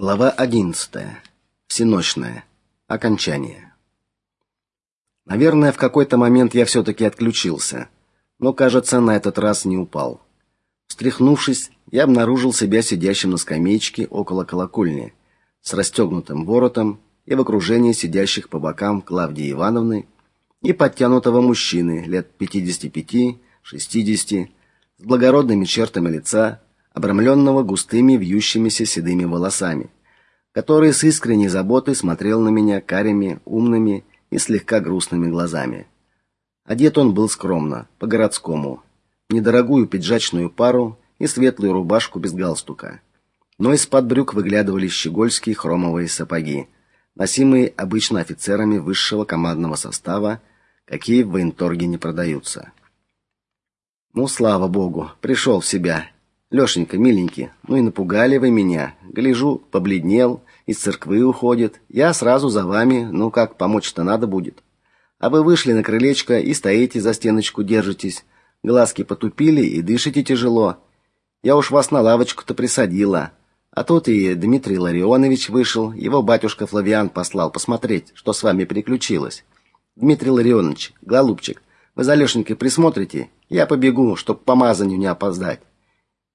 Глава 11. Всеночная. Окончание. Наверное, в какой-то момент я все таки отключился, но, кажется, на этот раз не упал. Встряхнувшись, я обнаружил себя сидящим на скамеечке около колокольни, с расстегнутым воротом и в окружении сидящих по бокам Клавдии Ивановны и подтянутого мужчины лет 55-60 с благородными чертами лица, обрамленного густыми вьющимися седыми волосами, который с искренней заботой смотрел на меня карими, умными и слегка грустными глазами. Одет он был скромно, по-городскому, недорогую пиджачную пару и светлую рубашку без галстука. Но из-под брюк выглядывали щегольские хромовые сапоги, носимые обычно офицерами высшего командного состава, какие в военторге не продаются. Ну, слава богу, пришел в себя Лёшенька, миленький, ну и напугали вы меня. Гляжу, побледнел, из церквы уходит. Я сразу за вами, ну как, помочь-то надо будет. А вы вышли на крылечко и стоите за стеночку держитесь. Глазки потупили и дышите тяжело. Я уж вас на лавочку-то присадила. А тут и Дмитрий Ларионович вышел, его батюшка Флавиан послал посмотреть, что с вами приключилось. Дмитрий Ларионович, голубчик, вы за Лёшенькой присмотрите? Я побегу, чтоб помазанию не опоздать.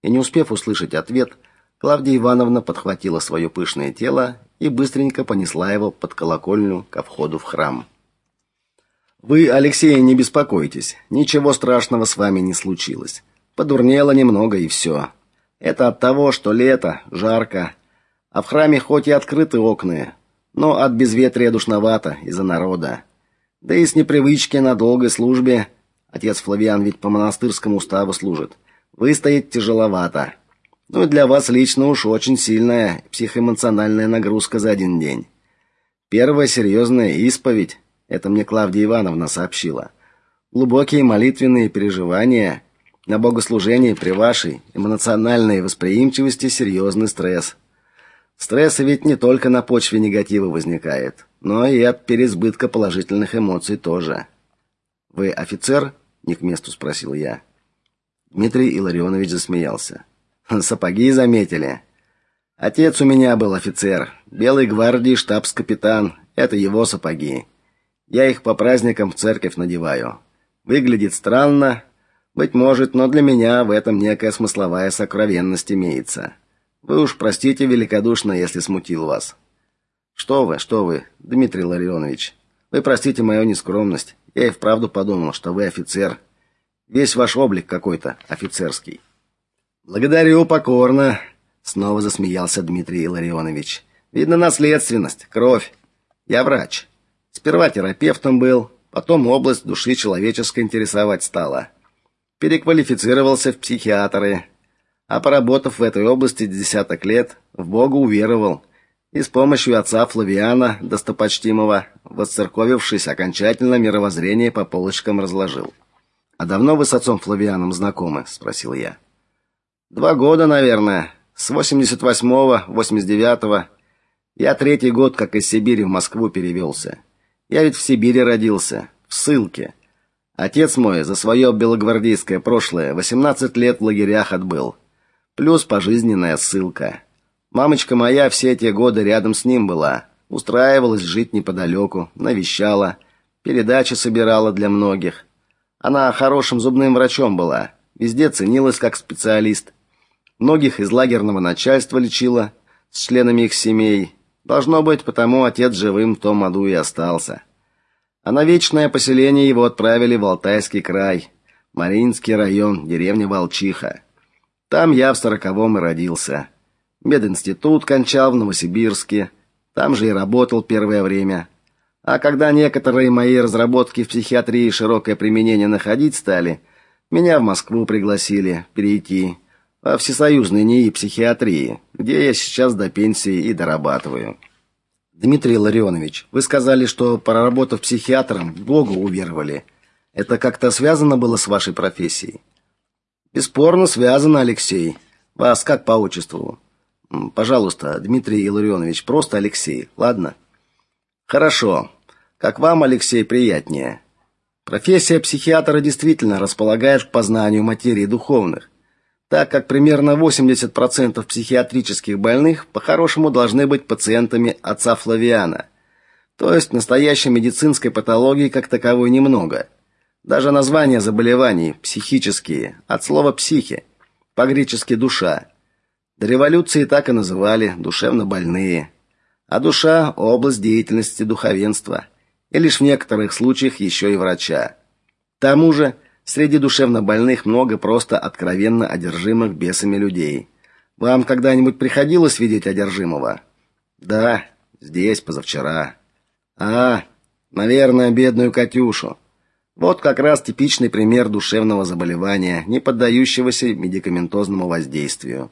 И не успев услышать ответ, Клавдия Ивановна подхватила свое пышное тело и быстренько понесла его под колокольню ко входу в храм. Вы, Алексей, не беспокойтесь. Ничего страшного с вами не случилось. Подурнело немного и все. Это от того, что лето, жарко, а в храме хоть и открыты окна, но от безветрия душновато из-за народа. Да и с непривычки на долгой службе, отец Флавиан ведь по монастырскому уставу служит, Выстоять тяжеловато. Ну и для вас лично уж очень сильная психоэмоциональная нагрузка за один день. Первая серьезная исповедь, это мне Клавдия Ивановна сообщила. Глубокие молитвенные переживания на богослужении при вашей эмоциональной восприимчивости серьезный стресс. Стресс ведь не только на почве негатива возникает, но и от переизбытка положительных эмоций тоже. Вы офицер? не к месту спросил я. Дмитрий Илларионович засмеялся. Сапоги заметили. Отец у меня был офицер, Белой гвардии штабс-капитан. Это его сапоги. Я их по праздникам в церковь надеваю. Выглядит странно, быть может, но для меня в этом некая смысловая сокровенность имеется. Вы уж простите великодушно, если смутил вас. Что вы, что вы, Дмитрий Ларионович? Вы простите мою нескромность. Я и вправду подумал, что вы офицер Весь ваш облик какой-то офицерский. Благодарю покорно, снова засмеялся Дмитрий Илларионович. Видно наследственность, кровь. Я врач. Сперва терапевтом был, потом область души человеческой интересовать стала. Переквалифицировался в психиатры, а поработав в этой области десяток лет, в Бога уверовал и с помощью отца Флавиана, достопочтимого, восцерковившись окончательно мировоззрение по полочкам разложил. А давно вы с отцом Флавианом знакомы, спросил я. Два года, наверное, с 88-го, 89-го. Я третий год как из Сибири в Москву перевелся. Я ведь в Сибири родился, в ссылке. Отец мой за свое белогвардейское прошлое 18 лет в лагерях отбыл. Плюс пожизненная ссылка. Мамочка моя все эти годы рядом с ним была, устраивалась жить неподалеку, навещала, передачи собирала для многих. Она хорошим зубным врачом была, везде ценилась как специалист. Многих из лагерного начальства лечила с членами их семей. Должно быть, потому отец живым в том аду и остался. А на вечное поселение его отправили в Алтайский край, Маринский район, деревня Волчиха. Там я в сороковом и родился. Мединститут кончал в Новосибирске. Там же и работал первое время. А когда некоторые мои разработки в психиатрии широкое применение находить стали, меня в Москву пригласили перейти во всесоюзный НИИ психиатрии, где я сейчас до пенсии и дорабатываю. Дмитрий Ларионович, вы сказали, что проработав психиатром, Богу уверовали. Это как-то связано было с вашей профессией? Бесспорно связано, Алексей. Вас как по отчеству? Пожалуйста, Дмитрий Илларионович, просто Алексей, ладно? Хорошо. Как вам, Алексей, приятнее? Профессия психиатра действительно располагает к познанию материи духовных. так как примерно 80% психиатрических больных по-хорошему должны быть пациентами отца Флавиана. То есть настоящей медицинской патологии как таковой немного. Даже название заболеваний психические от слова психи, по-гречески душа. До революции так и называли душевно больные. А душа область деятельности духовенства, и лишь в некоторых случаях еще и врача. К тому же Среди душевнобольных много просто откровенно одержимых бесами людей. Вам когда-нибудь приходилось видеть одержимого? Да, здесь позавчера. А, наверное, бедную Катюшу. Вот как раз типичный пример душевного заболевания, не поддающегося медикаментозному воздействию.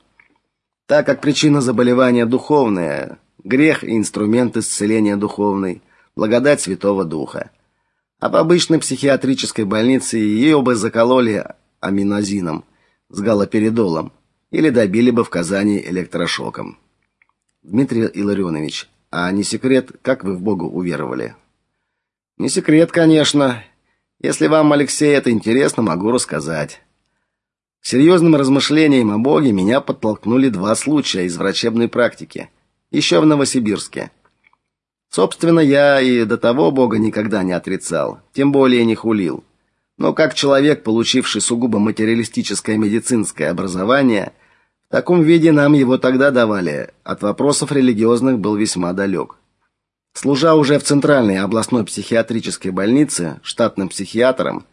Так как причина заболевания духовная, грех и инструмент исцеления духовный, благодать Святого Духа. А в обычной психиатрической больнице ее бы закололи аминозином с галоперидолом или добили бы в Казани электрошоком. Дмитрий Илларионович, а не секрет, как вы в Бога уверовали? Не секрет, конечно. Если вам, Алексей, это интересно, могу рассказать. К серьезным размышлениям о Боге меня подтолкнули два случая из врачебной практики, еще в Новосибирске. Собственно, я и до того Бога никогда не отрицал, тем более не хулил. Но как человек, получивший сугубо материалистическое медицинское образование, в таком виде нам его тогда давали, от вопросов религиозных был весьма далек. Служа уже в Центральной областной психиатрической больнице штатным психиатром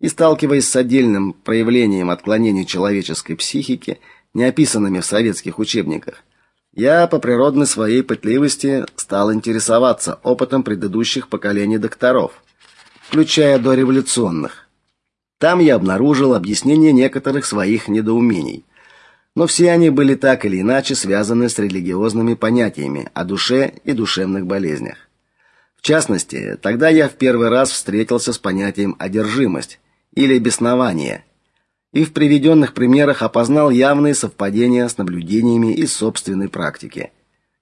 и сталкиваясь с отдельным проявлением отклонений человеческой психики, не описанными в советских учебниках, я по природной своей пытливости стал интересоваться опытом предыдущих поколений докторов, включая дореволюционных. Там я обнаружил объяснение некоторых своих недоумений. Но все они были так или иначе связаны с религиозными понятиями о душе и душевных болезнях. В частности, тогда я в первый раз встретился с понятием одержимость или беснование – и в приведенных примерах опознал явные совпадения с наблюдениями из собственной практики.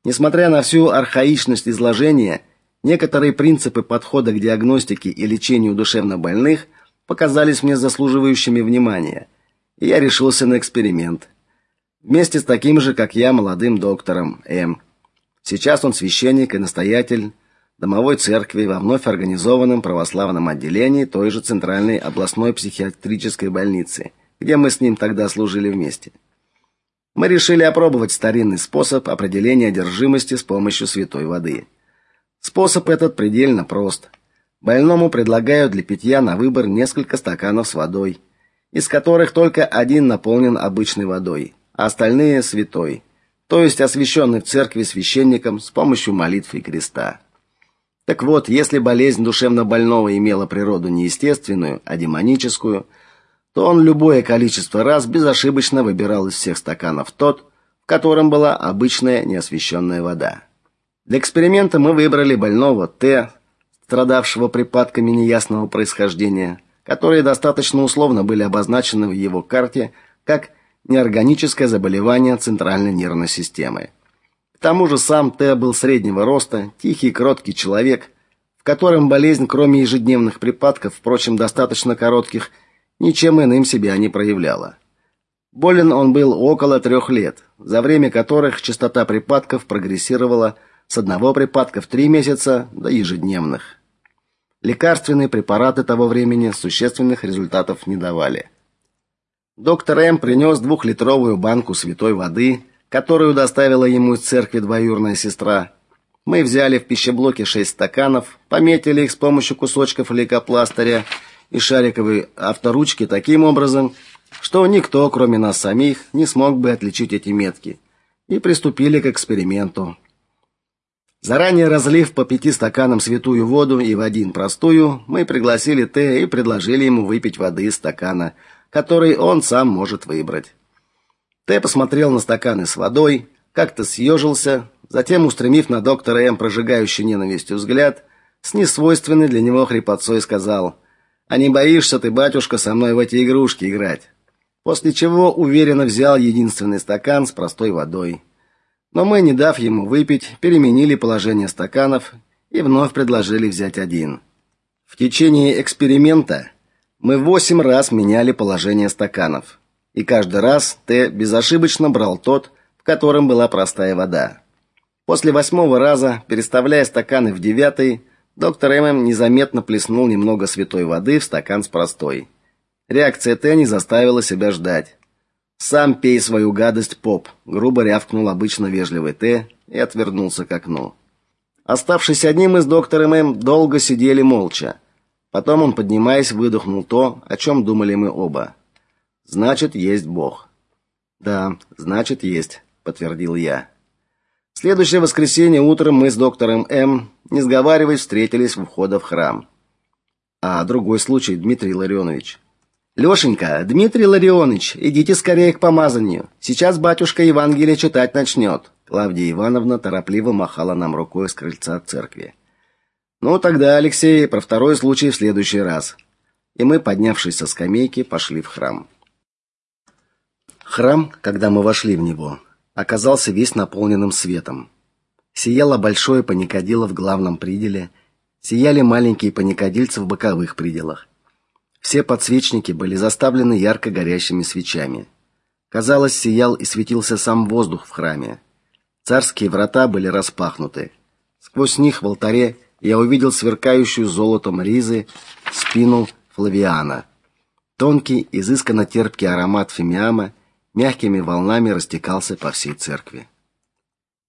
Несмотря на всю архаичность изложения, некоторые принципы подхода к диагностике и лечению душевнобольных показались мне заслуживающими внимания, и я решился на эксперимент. Вместе с таким же, как я, молодым доктором М. Сейчас он священник и настоятель домовой церкви во вновь организованном православном отделении той же Центральной областной психиатрической больницы, где мы с ним тогда служили вместе. Мы решили опробовать старинный способ определения одержимости с помощью святой воды. Способ этот предельно прост. Больному предлагают для питья на выбор несколько стаканов с водой, из которых только один наполнен обычной водой, а остальные святой, то есть освященный в церкви священником с помощью молитвы креста. Так вот, если болезнь душевно больного имела природу не естественную, а демоническую, то он любое количество раз безошибочно выбирал из всех стаканов тот, в котором была обычная неосвещенная вода. Для эксперимента мы выбрали больного Т, страдавшего припадками неясного происхождения, которые достаточно условно были обозначены в его карте как неорганическое заболевание центральной нервной системы. К тому же сам Т был среднего роста, тихий, кроткий человек, в котором болезнь, кроме ежедневных припадков, впрочем, достаточно коротких, ничем иным себя не проявляла. Болен он был около трех лет, за время которых частота припадков прогрессировала с одного припадка в три месяца до ежедневных. Лекарственные препараты того времени существенных результатов не давали. Доктор М принес двухлитровую банку святой воды – которую доставила ему из церкви двоюрная сестра. Мы взяли в пищеблоке шесть стаканов, пометили их с помощью кусочков лейкопластыря и шариковой авторучки таким образом, что никто, кроме нас самих, не смог бы отличить эти метки, и приступили к эксперименту. Заранее разлив по пяти стаканам святую воду и в один простую, мы пригласили Т и предложили ему выпить воды из стакана, который он сам может выбрать. Т посмотрел на стаканы с водой, как-то съежился, затем, устремив на доктора М прожигающий ненавистью взгляд, с несвойственной для него хрипотцой сказал: "А не боишься ты, батюшка, со мной в эти игрушки играть?" После чего уверенно взял единственный стакан с простой водой. Но мы, не дав ему выпить, переменили положение стаканов и вновь предложили взять один. В течение эксперимента мы восемь раз меняли положение стаканов. И каждый раз Т безошибочно брал тот, в котором была простая вода. После восьмого раза, переставляя стаканы в девятый, доктор ММ незаметно плеснул немного святой воды в стакан с простой. Реакция Т не заставила себя ждать. Сам пей свою гадость, поп, грубо рявкнул обычно вежливый Т и отвернулся к окну. Оставшись одним из доктором М, долго сидели молча. Потом он, поднимаясь, выдохнул то, о чем думали мы оба. Значит, есть Бог. Да, значит, есть, подтвердил я. Следующее воскресенье утром мы с доктором М, не сговариваясь, встретились у входа в храм. А другой случай, Дмитрий Ларионович. Лёшенька, Дмитрий Ларионович, идите скорее к помазанию. Сейчас батюшка Евангелие читать начнет. Клавдия Ивановна торопливо махала нам рукой с крыльца церкви. Ну тогда, Алексей, про второй случай в следующий раз. И мы, поднявшись со скамейки, пошли в храм. Храм, когда мы вошли в него, оказался весь наполненным светом. Сияло большое паникадило в главном пределе, сияли маленькие паникадильцы в боковых пределах. Все подсвечники были заставлены ярко горящими свечами. Казалось, сиял и светился сам воздух в храме. Царские врата были распахнуты. Сквозь них в алтаре я увидел сверкающую золотом ризы спину Флавиана. Тонкий, изысканно терпкий аромат фимиама мягкими волнами растекался по всей церкви.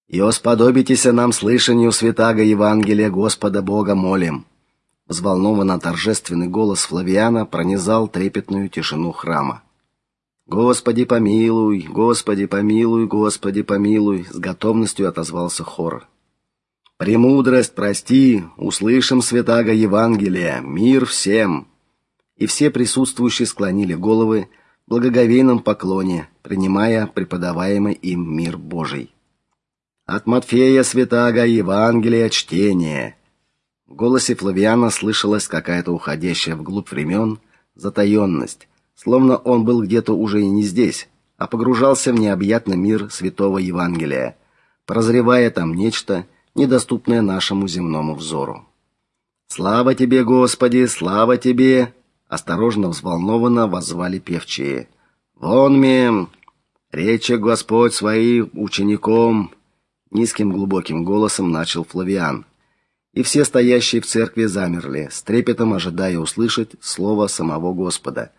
«И осподобитеся нам слышанию святаго Евангелия Господа Бога молим!» Взволнованно торжественный голос Флавиана пронизал трепетную тишину храма. Господи помилуй, Господи помилуй, Господи помилуй, с готовностью отозвался хор. Премудрость, прости, услышим святаго Евангелия, мир всем. И все присутствующие склонили головы в благоговейном поклоне, принимая преподаваемый им мир Божий. От Матфея святаго Евангелия чтение. В голосе Флавиана слышалась какая-то уходящая вглубь времен затаённость словно он был где-то уже и не здесь, а погружался в необъятный мир святого Евангелия, прозревая там нечто, недоступное нашему земному взору. Слава тебе, Господи, слава тебе, осторожно, взволнованно воззвали певчие. Вон мне, речи Господь своим учеником, низким глубоким голосом начал Флавиан. И все стоящие в церкви замерли, с трепетом ожидая услышать слово самого Господа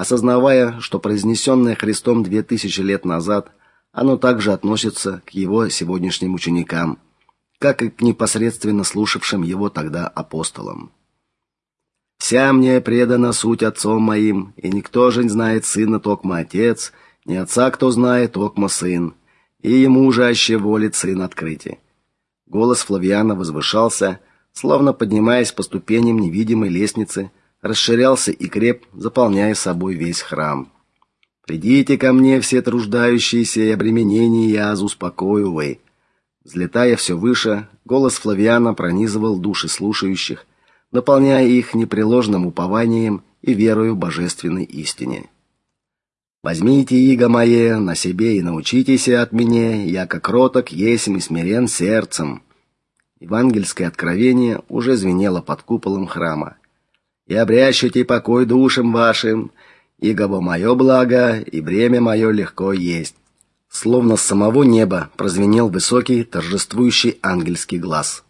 осознавая, что произнесенное Христом две тысячи лет назад, оно также относится к его сегодняшним ученикам, как и к непосредственно слушавшим его тогда апостолам. Вся мне предана суть отцом моим, и никто же не знает сына токмо отец, ни отца кто знает токмо сын, и ему же аще волит сын открытие. Голос Флавиана возвышался, словно поднимаясь по ступеням невидимой лестницы, расширялся и креп, заполняя собой весь храм. Придите ко мне все труждающиеся и обремененные, я успокою вы. Взлетая все выше, голос Флавиана пронизывал души слушающих, наполняя их непреложным упованием и верою божественной истине. Возьмите иго мое на себе и научитесь от меня, я как кроток есть и смирен сердцем. Евангельское откровение уже звенело под куполом храма и обрящите покой душам вашим, ибо мое благо, и бремя мое легко есть. Словно с самого неба прозвенел высокий, торжествующий ангельский глаз.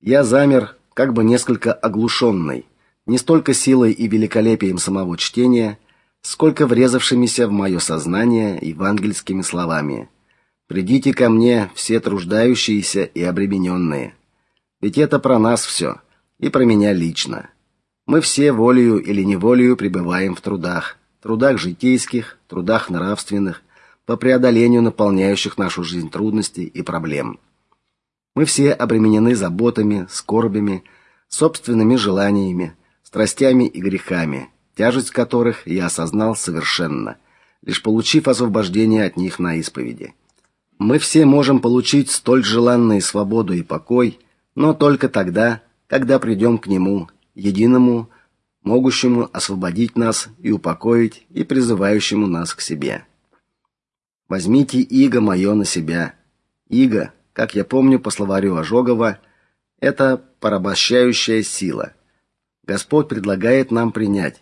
Я замер, как бы несколько оглушенный, не столько силой и великолепием самого чтения, сколько врезавшимися в мое сознание евангельскими словами. Придите ко мне, все труждающиеся и обремененные. Ведь это про нас все, и про меня лично. Мы все волею или неволею пребываем в трудах, трудах житейских, трудах нравственных, по преодолению наполняющих нашу жизнь трудностей и проблем. Мы все обременены заботами, скорбями, собственными желаниями, страстями и грехами, тяжесть которых я осознал совершенно, лишь получив освобождение от них на исповеди. Мы все можем получить столь желанную свободу и покой, но только тогда, когда придем к нему единому, могущему освободить нас и упокоить, и призывающему нас к себе. Возьмите иго мое на себя. Иго, как я помню по словарю Ожогова, это порабощающая сила. Господь предлагает нам принять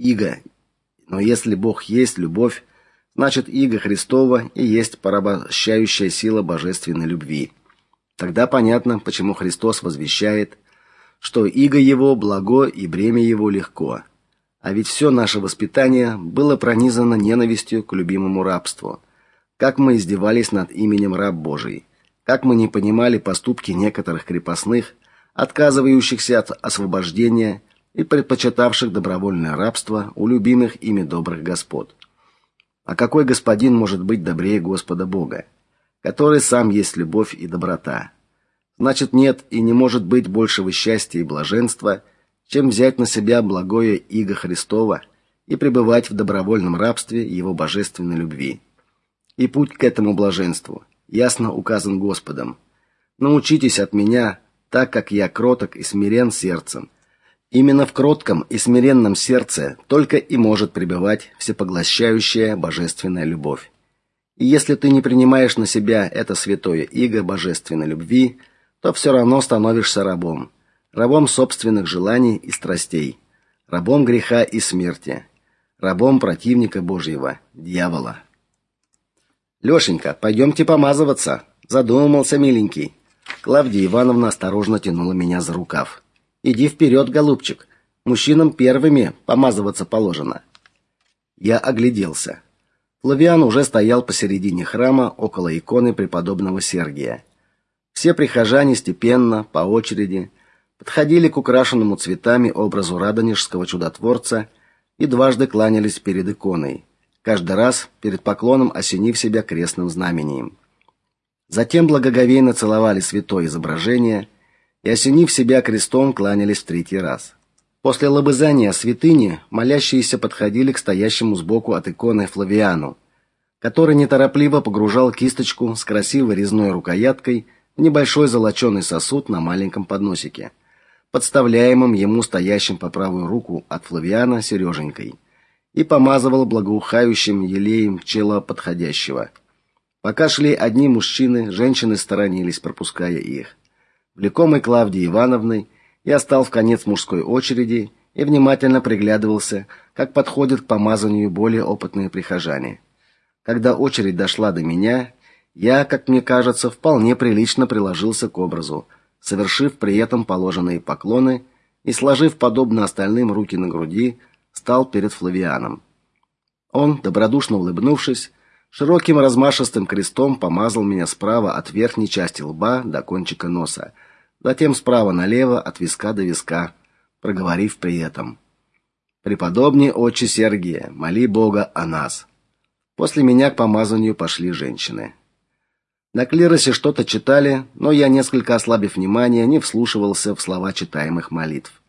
иго Но если Бог есть любовь, значит, иго Христова и есть порабощающая сила божественной любви. Тогда понятно, почему Христос возвещает, что иго его благо и бремя его легко. А ведь все наше воспитание было пронизано ненавистью к любимому рабству. Как мы издевались над именем раб Божий, как мы не понимали поступки некоторых крепостных, отказывающихся от освобождения и предпочитавших добровольное рабство у любимых ими добрых господ. А какой господин может быть добрее Господа Бога? который сам есть любовь и доброта. Значит, нет и не может быть большего счастья и блаженства, чем взять на себя благое иго Христова и пребывать в добровольном рабстве его божественной любви. И путь к этому блаженству ясно указан Господом. Научитесь от меня, так как я кроток и смирен сердцем. Именно в кротком и смиренном сердце только и может пребывать всепоглощающая божественная любовь. И если ты не принимаешь на себя это святое иго божественной любви, то все равно становишься рабом, рабом собственных желаний и страстей, рабом греха и смерти, рабом противника Божьего, дьявола. Лёшенька, пойдемте помазываться, задумался миленький. Клавдия Ивановна осторожно тянула меня за рукав. Иди вперед, голубчик. Мужчинам первыми помазываться положено. Я огляделся. Флавиан уже стоял посередине храма около иконы преподобного Сергия. Все прихожане степенно, по очереди, подходили к украшенному цветами образу радонежского чудотворца и дважды кланялись перед иконой, каждый раз перед поклоном осенив себя крестным знамением. Затем благоговейно целовали святое изображение и осенив себя крестом, кланялись в третий раз. После лобызания святыни молящиеся подходили к стоящему сбоку от иконы Флавиану, который неторопливо погружал кисточку с красивой резной рукояткой в небольшой золоченый сосуд на маленьком подносике, подставляемым ему стоящим по правую руку от Флавиана Сереженькой, и помазывал благоухающим елеем чела подходящего. Пока шли одни мужчины, женщины сторонились, пропуская их. Влекомый Клавдией Ивановной я стал в конец мужской очереди и внимательно приглядывался, как подходят к помазанию более опытные прихожане. Когда очередь дошла до меня, я, как мне кажется, вполне прилично приложился к образу, совершив при этом положенные поклоны и сложив подобно остальным руки на груди, стал перед Флавианом. Он, добродушно улыбнувшись, широким размашистым крестом помазал меня справа от верхней части лба до кончика носа затем справа налево от виска до виска, проговорив при этом: "Преподобный отче Сергия, моли Бога о нас". После меня к помазанию пошли женщины. На клиросе что-то читали, но я, несколько ослабив внимание, не вслушивался в слова читаемых молитв.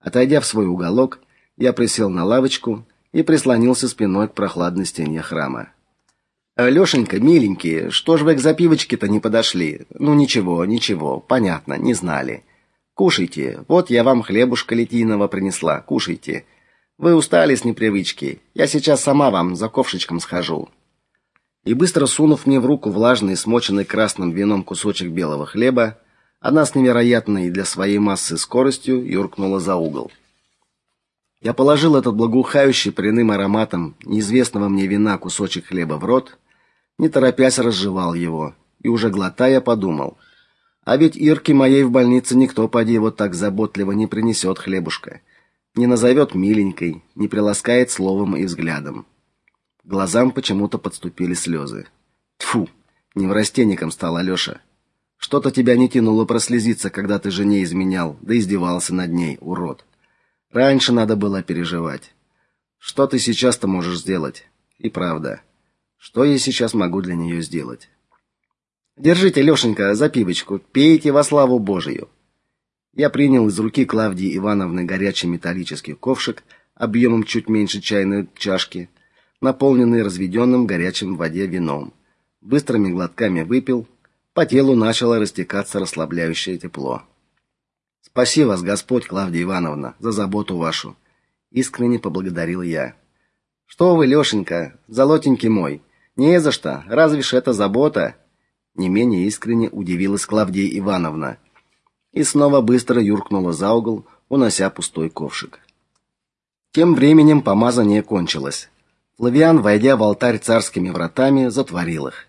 Отойдя в свой уголок, я присел на лавочку и прислонился спиной к прохладной стене храма. Лёшенька, миленький, что ж вы к запивочке-то не подошли? Ну ничего, ничего, понятно, не знали. Кушайте. Вот я вам хлебушка литийного принесла. Кушайте. Вы устали с непривычки. Я сейчас сама вам за ковшичком схожу. И быстро сунув мне в руку влажный, смоченный красным вином кусочек белого хлеба, она с невероятной для своей массы скоростью юркнула за угол. Я положил этот благоухающий пряным ароматом неизвестного мне вина кусочек хлеба в рот не торопясь разжевал его и уже глотая подумал: а ведь Ирке моей в больнице никто поди вот так заботливо не принесет хлебушка, не назовет миленькой, не приласкает словом и взглядом. Глазам почему-то подступили слезы. Тфу, неврастенником стал Алёша. Что-то тебя не тянуло прослезиться, когда ты жене изменял, да издевался над ней, урод. Раньше надо было переживать. Что ты сейчас-то можешь сделать? И правда. Что я сейчас могу для нее сделать? Держите, Лёшенька, запивочку, пейте во славу Божию. Я принял из руки Клавдии Ивановны горячий металлический ковшик объемом чуть меньше чайной чашки, наполненный разведенным горячим в воде вином. Быстрыми глотками выпил, по телу начало растекаться расслабляющее тепло. Спасибо вас, Господь, Клавдия Ивановна, за заботу вашу, искренне поблагодарил я. Что вы, Лёшенька, золотенький мой, не за что, разве ж это забота? Не менее искренне удивилась Клавдия Ивановна и снова быстро юркнула за угол, унося пустой ковшик. Тем временем помазание кончилось. Флавиан, войдя в алтарь царскими вратами, затворил их.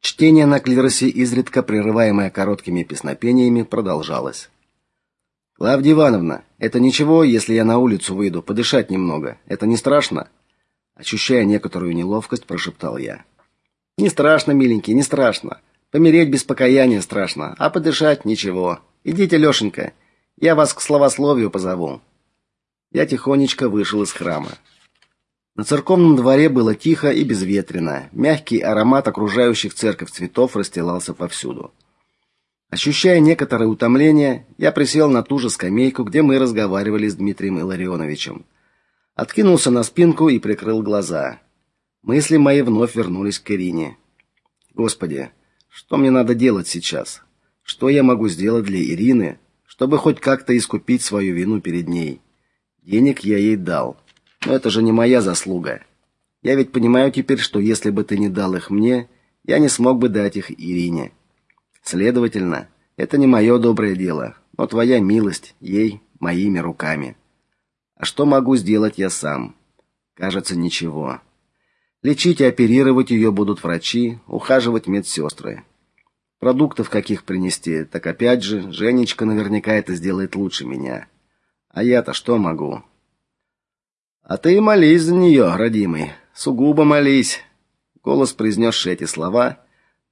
Чтение на клиросе, изредка прерываемое короткими песнопениями, продолжалось. Клавдия Ивановна, это ничего, если я на улицу выйду подышать немного. Это не страшно? Ощущая некоторую неловкость, прошептал я. Не страшно, миленький, не страшно. Помереть без покаяния страшно, а подышать ничего. Идите, Лёшенька, я вас к словословию позову. Я тихонечко вышел из храма. На церковном дворе было тихо и безветренно. Мягкий аромат окружающих церковь цветов расстилался повсюду. Ощущая некоторое утомление, я присел на ту же скамейку, где мы разговаривали с Дмитрием Илларионовичем. Откинулся на спинку и прикрыл глаза. Мысли мои вновь вернулись к Ирине. Господи, что мне надо делать сейчас? Что я могу сделать для Ирины, чтобы хоть как-то искупить свою вину перед ней? Денег я ей дал. Но это же не моя заслуга. Я ведь понимаю теперь, что если бы ты не дал их мне, я не смог бы дать их Ирине. Следовательно, это не мое доброе дело, но твоя милость ей моими руками. А что могу сделать я сам? Кажется, ничего. Лечить и оперировать ее будут врачи, ухаживать медсестры. Продуктов каких принести, так опять же, Женечка наверняка это сделает лучше меня. А я-то что могу? А ты молись за нее, родимый, сугубо молись. Голос, произнесший эти слова,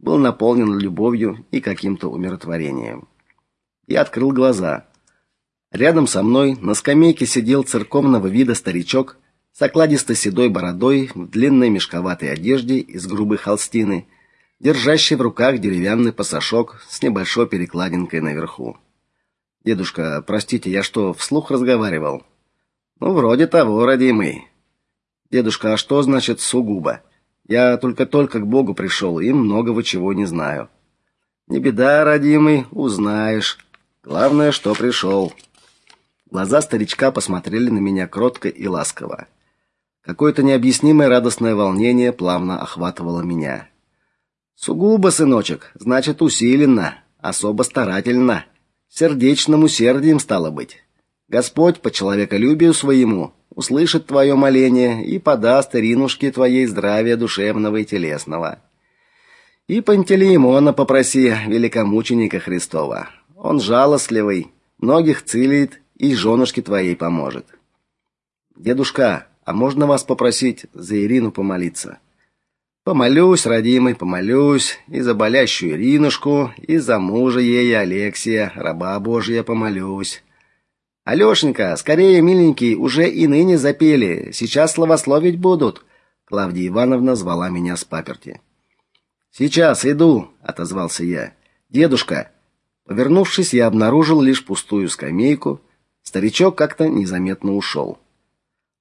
был наполнен любовью и каким-то умиротворением. Я открыл глаза. Рядом со мной на скамейке сидел церковного вида старичок с окладисто седой бородой в длинной мешковатой одежде из грубой холстины, держащий в руках деревянный пасашок с небольшой перекладинкой наверху. Дедушка, простите, я что, вслух разговаривал? Ну, вроде того, родимый. Дедушка, а что значит сугубо? Я только-только к Богу пришел и многого чего не знаю. Не беда, родимый, узнаешь. Главное, что пришел. Глаза старичка посмотрели на меня кротко и ласково. Какое-то необъяснимое радостное волнение плавно охватывало меня. Сугубо, сыночек, значит, усиленно, особо старательно, сердечным усердием стало быть. Господь по человеколюбию своему услышит твое моление и подаст Иринушке твоей здравия душевного и телесного. И Пантелеймона попроси, великомученика Христова. Он жалостливый, многих целит и женушке твоей поможет. Дедушка, а можно вас попросить за Ирину помолиться? Помолюсь, родимый, помолюсь, и за болящую Иринушку, и за мужа ей Алексия, раба Божия, помолюсь. Алёшенька, скорее, миленький, уже и ныне запели. Сейчас словословить будут. Клавдия Ивановна звала меня с паперти. Сейчас иду, отозвался я. Дедушка, повернувшись, я обнаружил лишь пустую скамейку. Старичок как-то незаметно ушел.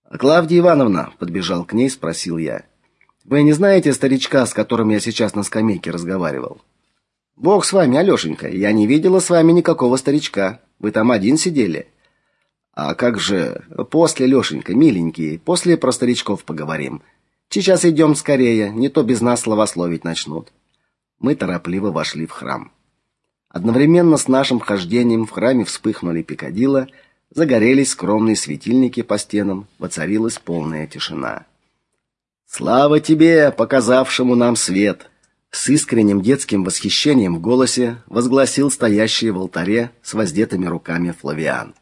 Клавдия Ивановна, подбежал к ней, спросил я: "Вы не знаете старичка, с которым я сейчас на скамейке разговаривал?" "Бог с вами, Алёшенька, я не видела с вами никакого старичка. Вы там один сидели?" А как же после, Лёшенька, миленький, после про старичков поговорим. Сейчас идем скорее, не то без нас словословить начнут. Мы торопливо вошли в храм. Одновременно с нашим вхождением в храме вспыхнули пикадилла, загорелись скромные светильники по стенам, воцарилась полная тишина. Слава тебе, показавшему нам свет, с искренним детским восхищением в голосе возгласил стоящий в алтаре с воздетыми руками Флавиан.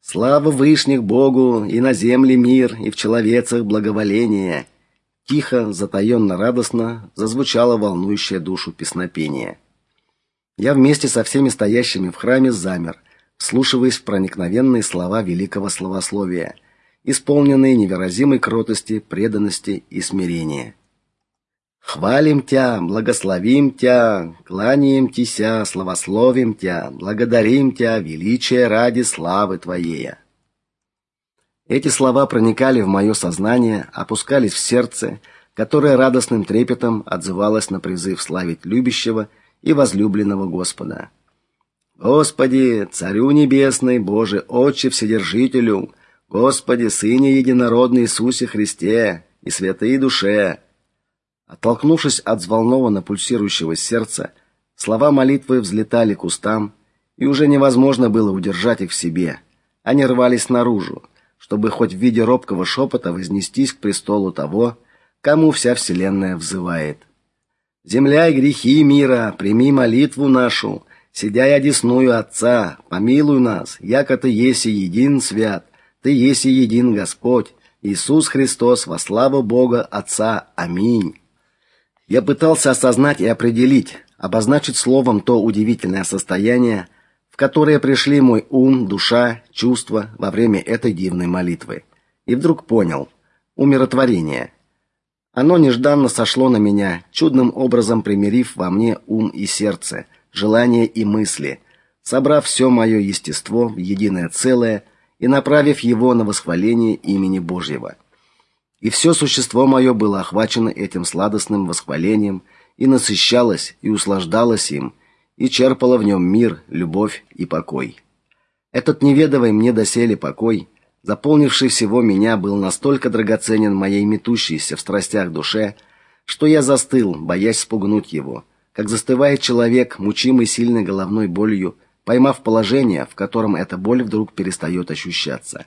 Слава вышних Богу, и на земле мир, и в человецах благоволение. Тихо, затаенно радостно зазвучало волнующее душу песнопение. Я вместе со всеми стоящими в храме замер, вслушиваясь в проникновенные слова великого словословия, исполненные невыразимой кротости, преданности и смирения. Хвалим Тя, благословим Тя, кланяем Тися, славословим Тя, благодарим Тя, величие ради славы Твоей. Эти слова проникали в мое сознание, опускались в сердце, которое радостным трепетом отзывалось на призыв славить любящего и возлюбленного Господа. Господи, Царю небесный, Боже, Отче вседержителю, Господи, Сыне единородный Иисусе Христе и святые душе, Оттолкнувшись от взволнованно пульсирующего сердца, слова молитвы взлетали к устам, и уже невозможно было удержать их в себе. Они рвались наружу, чтобы хоть в виде робкого шепота вознестись к престолу того, кому вся вселенная взывает. Земля и грехи мира, прими молитву нашу, сидя я десную Отца, помилуй нас, яко ты еси един свят, ты еси един Господь, Иисус Христос во славу Бога Отца. Аминь. Я пытался осознать и определить, обозначить словом то удивительное состояние, в которое пришли мой ум, душа, чувства во время этой дивной молитвы. И вдруг понял умиротворение. Оно нежданно сошло на меня, чудным образом примирив во мне ум и сердце, желания и мысли, собрав все мое естество в единое целое и направив его на восхваление имени Божьего. И все существо мое было охвачено этим сладостным восхвалением и насыщалось и услаждалось им, и черпало в нем мир, любовь и покой. Этот неведомый мне доселе покой, заполнивший всего меня, был настолько драгоценен моей метущейся в страстях душе, что я застыл, боясь спугнуть его, как застывает человек, мучимый сильной головной болью, поймав положение, в котором эта боль вдруг перестает ощущаться.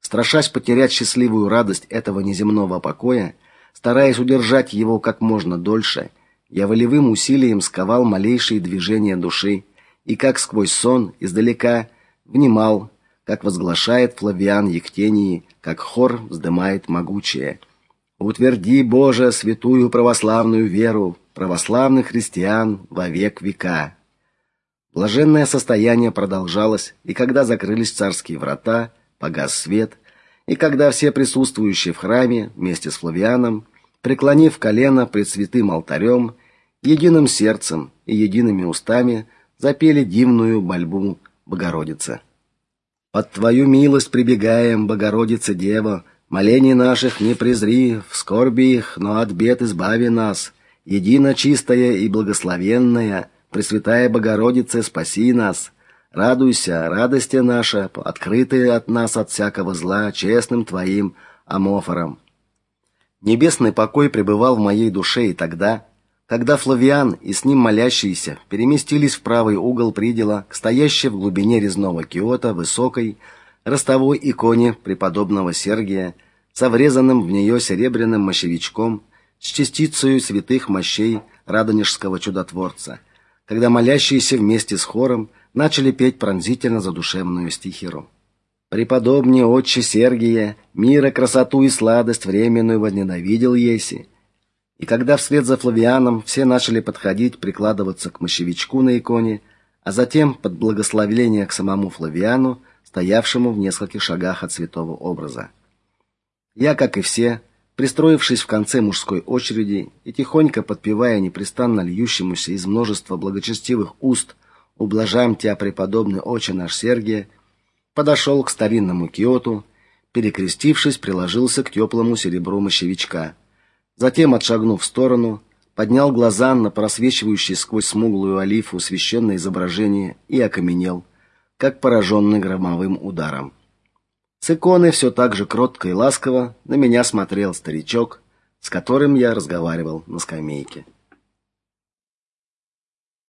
Страшась потерять счастливую радость этого неземного покоя, стараясь удержать его как можно дольше, я волевым усилием сковал малейшие движения души и как сквозь сон издалека внимал, как возглашает Флавиан Евтении, как хор вздымает могучее: "Утверди, Боже, святую православную веру православных христиан во век века". Блаженное состояние продолжалось, и когда закрылись царские врата, погас свет, и когда все присутствующие в храме вместе с Флавианом, преклонив колено пред святым алтарем, единым сердцем и едиными устами запели дивную мольбу Богородице. Под твою милость прибегаем, Богородица Дева, молений наших не презри, в скорби их, но от бед избави нас. Едино чистая и благословенная, Пресвятая Богородица, спаси нас. Радуйся, радости наша, открытая от нас от всякого зла, честным твоим амофором. Небесный покой пребывал в моей душе и тогда, когда Флавиан и с ним молящиеся переместились в правый угол придела к стоящей в глубине резного киота высокой ростовой иконе преподобного Сергия со врезанным в нее серебряным мощевичком с частицей святых мощей радонежского чудотворца, когда молящиеся вместе с хором – начали петь пронзительно задушевную стихиру. Преподобнее отче Сергия, мира, красоту и сладость временную возненавидел еси. И когда вслед за Флавианом все начали подходить, прикладываться к мощевичку на иконе, а затем под благословение к самому Флавиану, стоявшему в нескольких шагах от святого образа. Я, как и все, пристроившись в конце мужской очереди и тихонько подпевая непрестанно льющемуся из множества благочестивых уст ублажаем тебя, преподобный отче наш Сергий, подошел к старинному киоту, перекрестившись, приложился к теплому серебру мощевичка. Затем, отшагнув в сторону, поднял глаза на просвечивающее сквозь смуглую олифу священное изображение и окаменел, как пораженный громовым ударом. С иконы все так же кротко и ласково на меня смотрел старичок, с которым я разговаривал на скамейке.